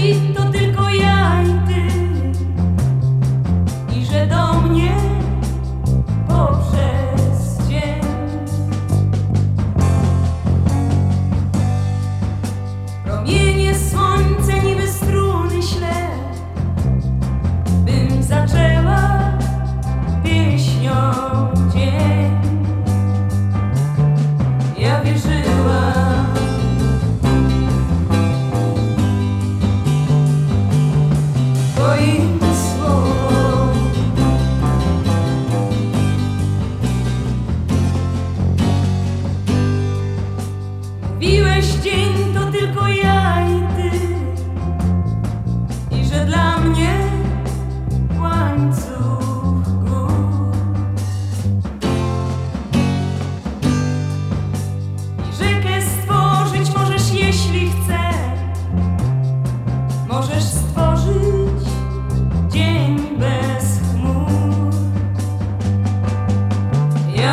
Cristo te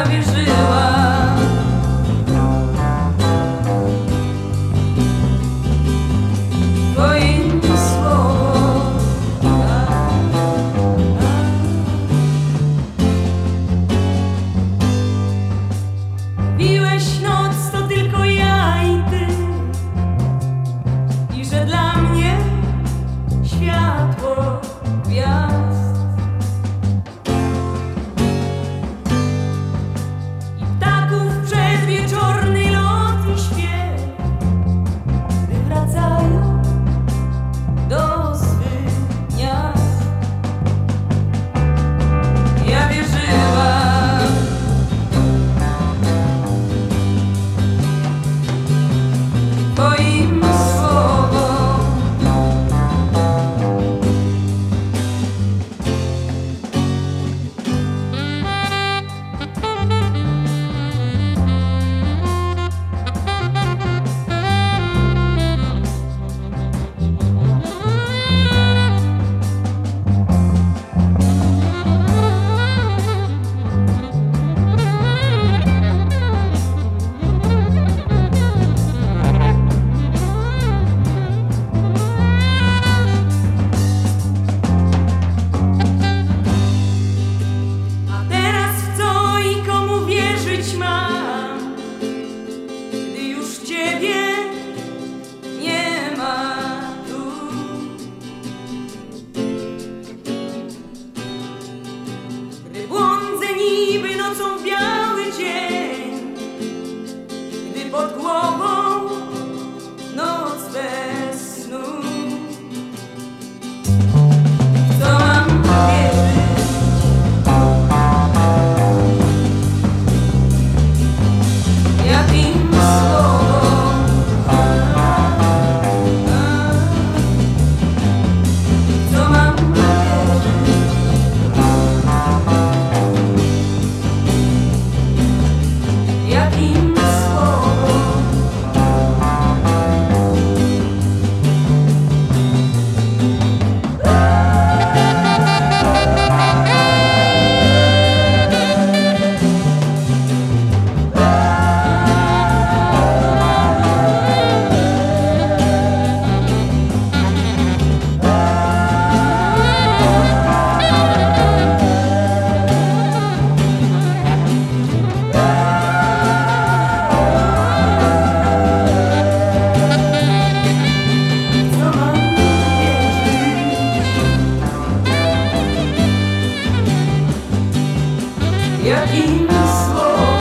побежила. Boy son bien jakimi sol?